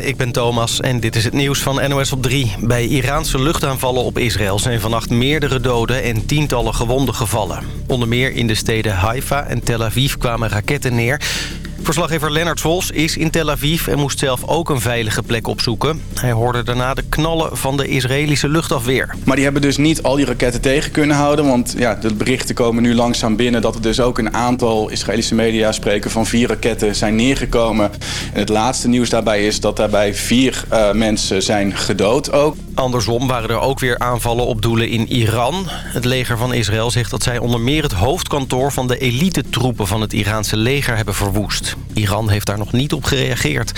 Ik ben Thomas en dit is het nieuws van NOS op 3. Bij Iraanse luchtaanvallen op Israël zijn vannacht meerdere doden en tientallen gewonden gevallen. Onder meer in de steden Haifa en Tel Aviv kwamen raketten neer. Verslaggever Lennart Vos is in Tel Aviv en moest zelf ook een veilige plek opzoeken. Hij hoorde daarna de knallen van de Israëlische luchtafweer. Maar die hebben dus niet al die raketten tegen kunnen houden. Want ja, de berichten komen nu langzaam binnen dat er dus ook een aantal Israëlische media spreken van vier raketten zijn neergekomen. En het laatste nieuws daarbij is dat daarbij vier uh, mensen zijn gedood ook. Andersom waren er ook weer aanvallen op doelen in Iran. Het leger van Israël zegt dat zij onder meer het hoofdkantoor van de elite-troepen van het Iraanse leger hebben verwoest. Iran heeft daar nog niet op gereageerd.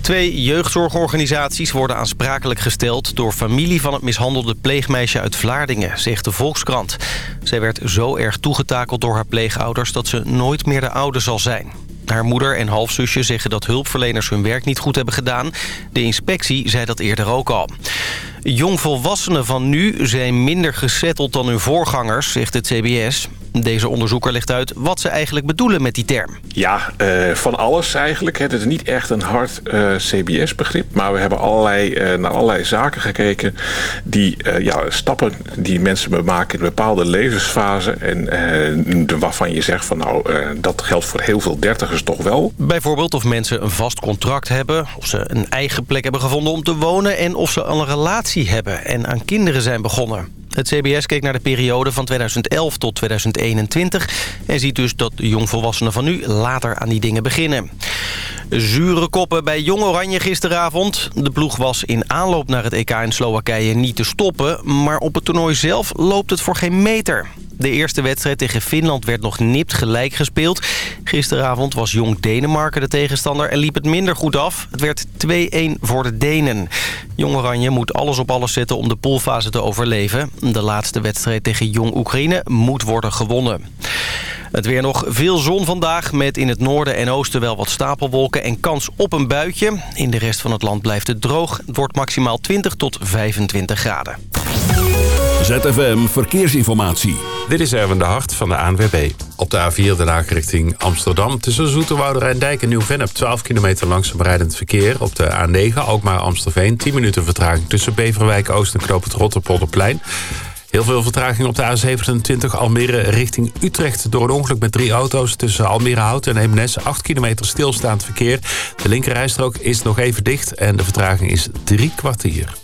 Twee jeugdzorgorganisaties worden aansprakelijk gesteld... door familie van het mishandelde pleegmeisje uit Vlaardingen, zegt de Volkskrant. Zij werd zo erg toegetakeld door haar pleegouders... dat ze nooit meer de oude zal zijn. Haar moeder en halfzusje zeggen dat hulpverleners hun werk niet goed hebben gedaan. De inspectie zei dat eerder ook al. Jongvolwassenen van nu zijn minder gesetteld dan hun voorgangers, zegt het CBS. Deze onderzoeker legt uit wat ze eigenlijk bedoelen met die term. Ja, uh, van alles eigenlijk. Het is niet echt een hard uh, eh, CBS-begrip. Maar we hebben allerlei, uh, naar allerlei zaken gekeken. Die ja, stappen die mensen maken in een bepaalde levensfase. En waarvan je zegt van nou, dat geldt voor heel veel dertigers toch wel. Bijvoorbeeld of mensen een vast contract hebben. Of ze een eigen plek hebben gevonden om te wonen. En of ze al een relatie hebben en aan kinderen zijn begonnen. Het CBS keek naar de periode van 2011 tot 2021... en ziet dus dat jongvolwassenen van nu later aan die dingen beginnen. Zure koppen bij Jong Oranje gisteravond. De ploeg was in aanloop naar het EK in Slowakije niet te stoppen... maar op het toernooi zelf loopt het voor geen meter. De eerste wedstrijd tegen Finland werd nog nipt gelijk gespeeld. Gisteravond was Jong Denemarken de tegenstander en liep het minder goed af. Het werd 2-1 voor de Denen. Jong Oranje moet alles op alles zetten om de poolfase te overleven. De laatste wedstrijd tegen Jong Oekraïne moet worden gewonnen. Het weer nog veel zon vandaag met in het noorden en oosten wel wat stapelwolken en kans op een buitje. In de rest van het land blijft het droog. Het wordt maximaal 20 tot 25 graden. ZFM Verkeersinformatie. Dit is Erwin de Hart van de ANWB. Op de A4 de Haag richting Amsterdam. Tussen Zoeterwoude en Dijk en Nieuw-Vennep 12 kilometer langzaam rijdend verkeer. Op de A9 Alkmaar Amstelveen 10 minuten vertraging tussen Beverwijk Oost en Knoop het Rotterpolderplein. Heel veel vertraging op de A27 Almere richting Utrecht... door een ongeluk met drie auto's tussen Almere Hout en Eemnes. 8 kilometer stilstaand verkeer. De linkerrijstrook is nog even dicht en de vertraging is drie kwartier.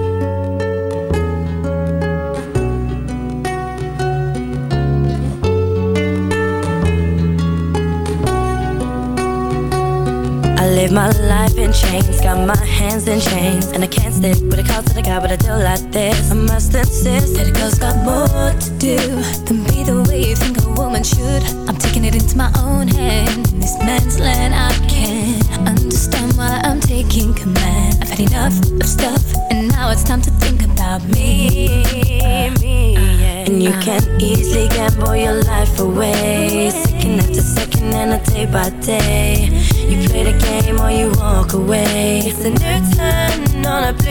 I live my life in chains, got my hands in chains, and I can't stick with a call to the guy, but I do like this. I must insist that a girl's got more to do than be the way you think a woman should. I'm taking it into my own hand. In this man's land, I can't understand why I'm taking command. I've had enough of stuff, and now it's time to think about me. me yeah. And you can easily gamble your life away, second after second, and a day by day. You play the game or you walk away. It's a new turn on a blue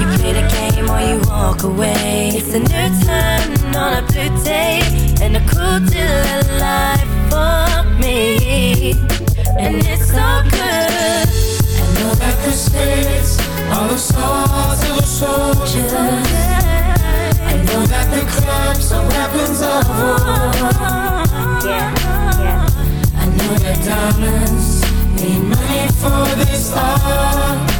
you play the game or you walk away. It's a new turn on a blue day and a cool deal life for me. And it's so good. I know that the states are the stars of a soldier. I know that the clubs are weapons of war. I know that diamonds need money for this art.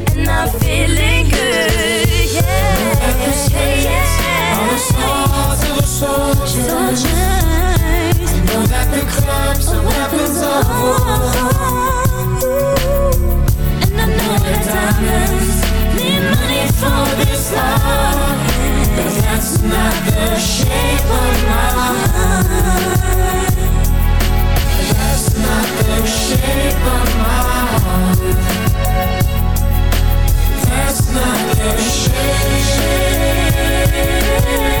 I'm feeling good. Yeah, soldier know that the clubs are weapons of war. And I know that diamonds need money for this. But that's not the shape of my heart. Shame. share.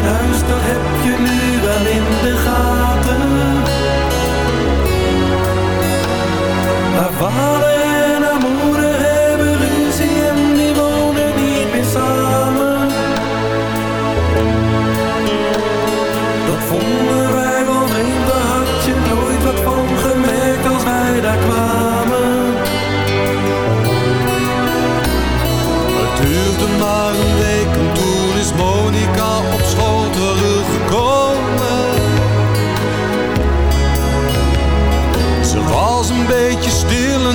In huis, dat heb je nu wel in de gaten. Haar vader en haar moeder hebben ruzie en die wonen niet meer samen. Dat vonden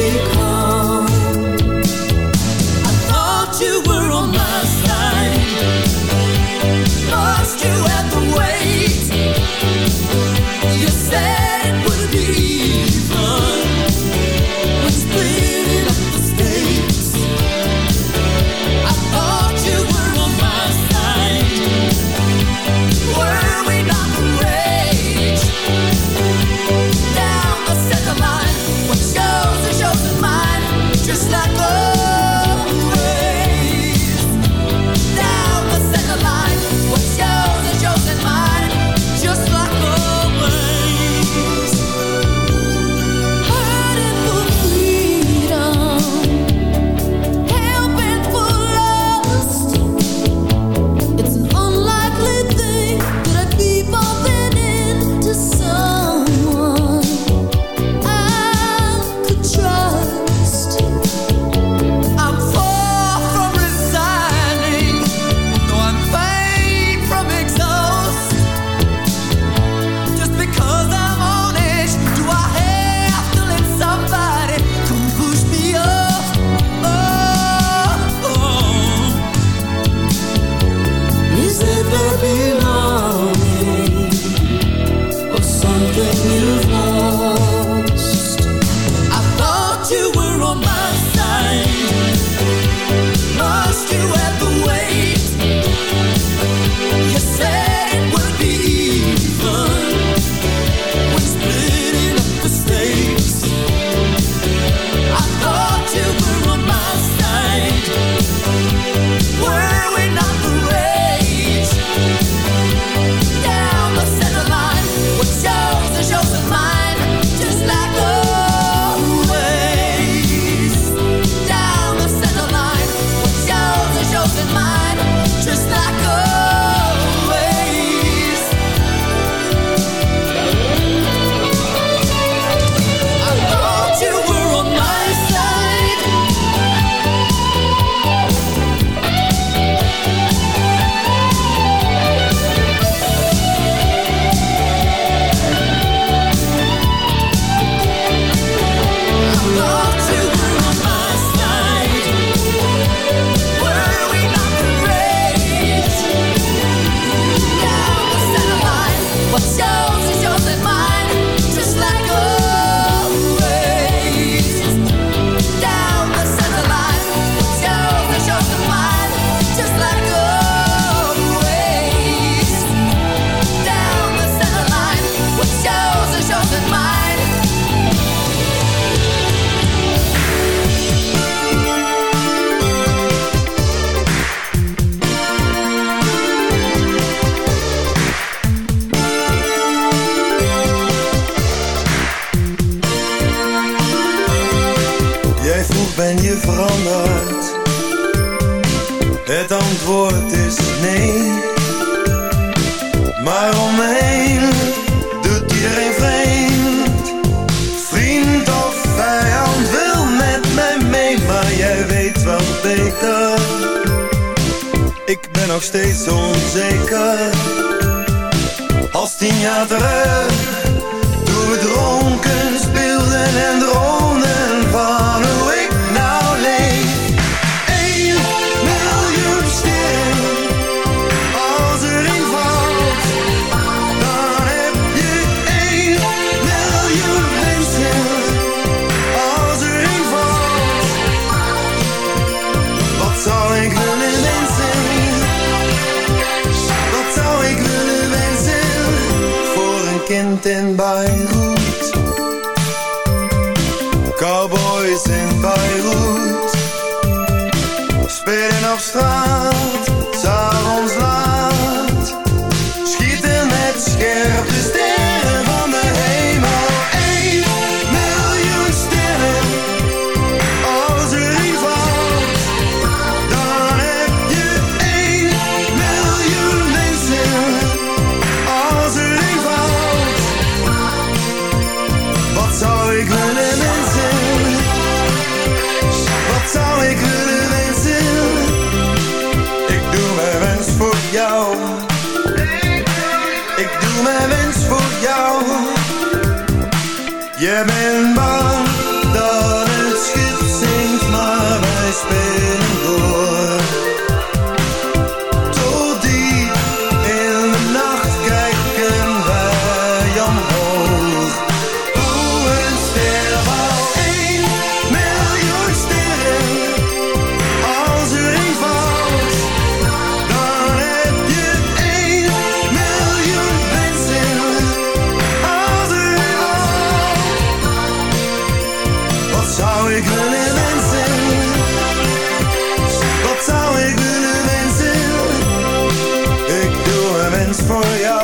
they for you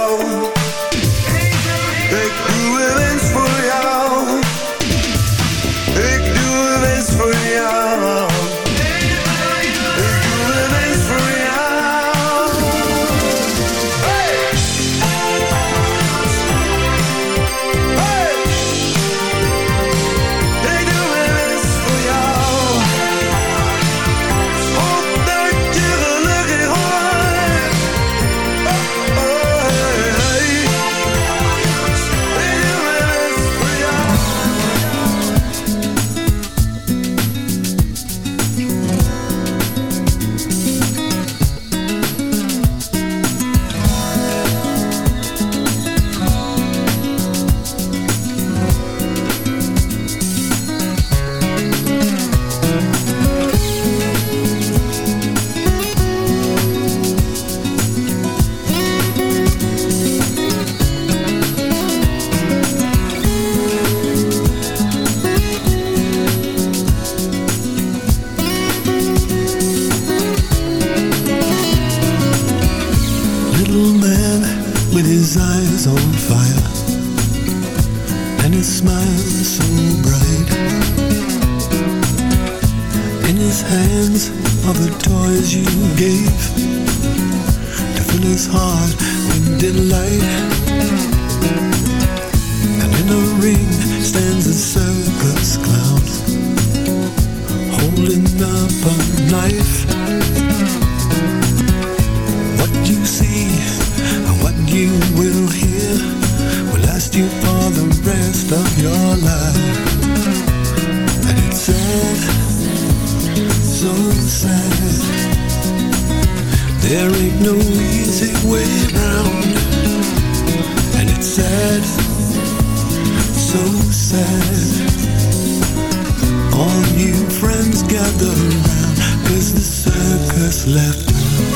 inside. There ain't no easy way around, And it's sad, so sad. All new friends gather round Cause the circus left.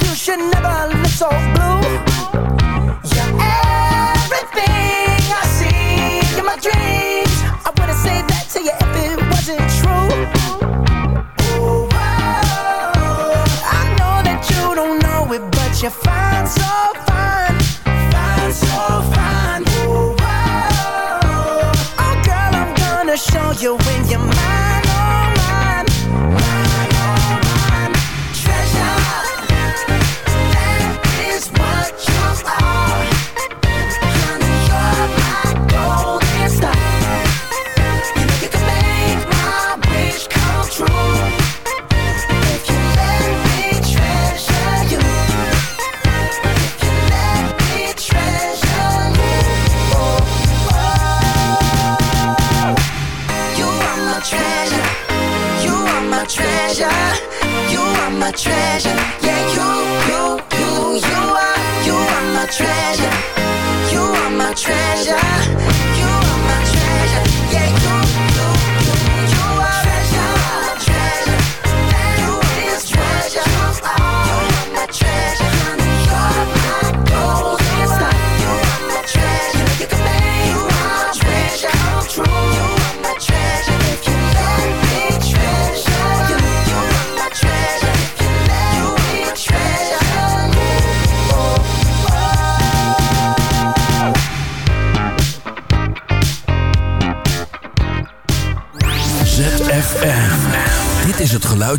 You should never look so blue.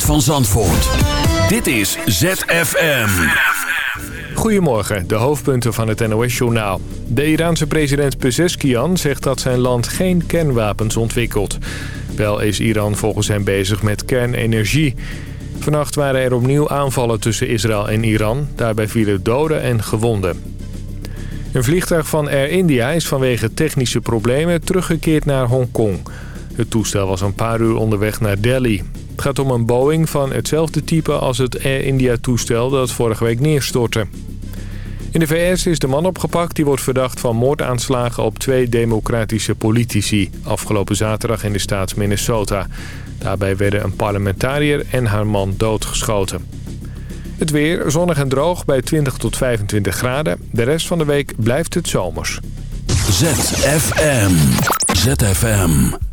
Van Zandvoort. Dit is ZFM. Goedemorgen, de hoofdpunten van het NOS-journaal. De Iraanse president Pezeshkian zegt dat zijn land geen kernwapens ontwikkelt. Wel is Iran volgens hem bezig met kernenergie. Vannacht waren er opnieuw aanvallen tussen Israël en Iran. Daarbij vielen doden en gewonden. Een vliegtuig van Air India is vanwege technische problemen teruggekeerd naar Hongkong. Het toestel was een paar uur onderweg naar Delhi. Het gaat om een Boeing van hetzelfde type als het Air India-toestel dat vorige week neerstortte. In de VS is de man opgepakt die wordt verdacht van moordaanslagen op twee democratische politici... afgelopen zaterdag in de staat Minnesota. Daarbij werden een parlementariër en haar man doodgeschoten. Het weer zonnig en droog bij 20 tot 25 graden. De rest van de week blijft het zomers. ZFM. ZFM.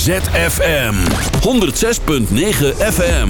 ZFM 106.9 FM.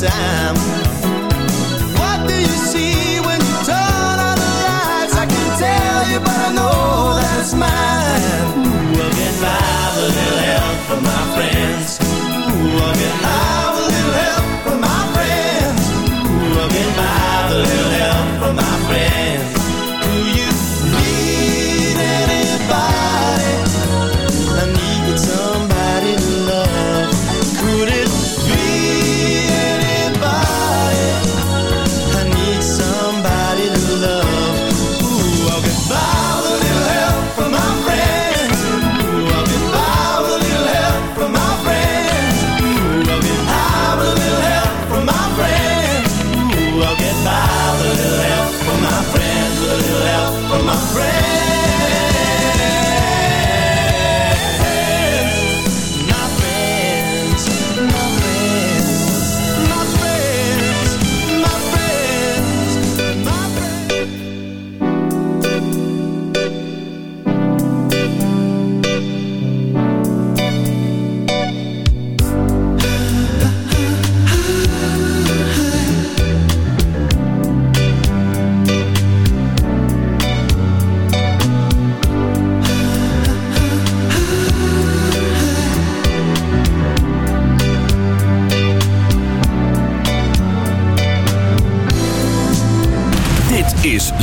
time.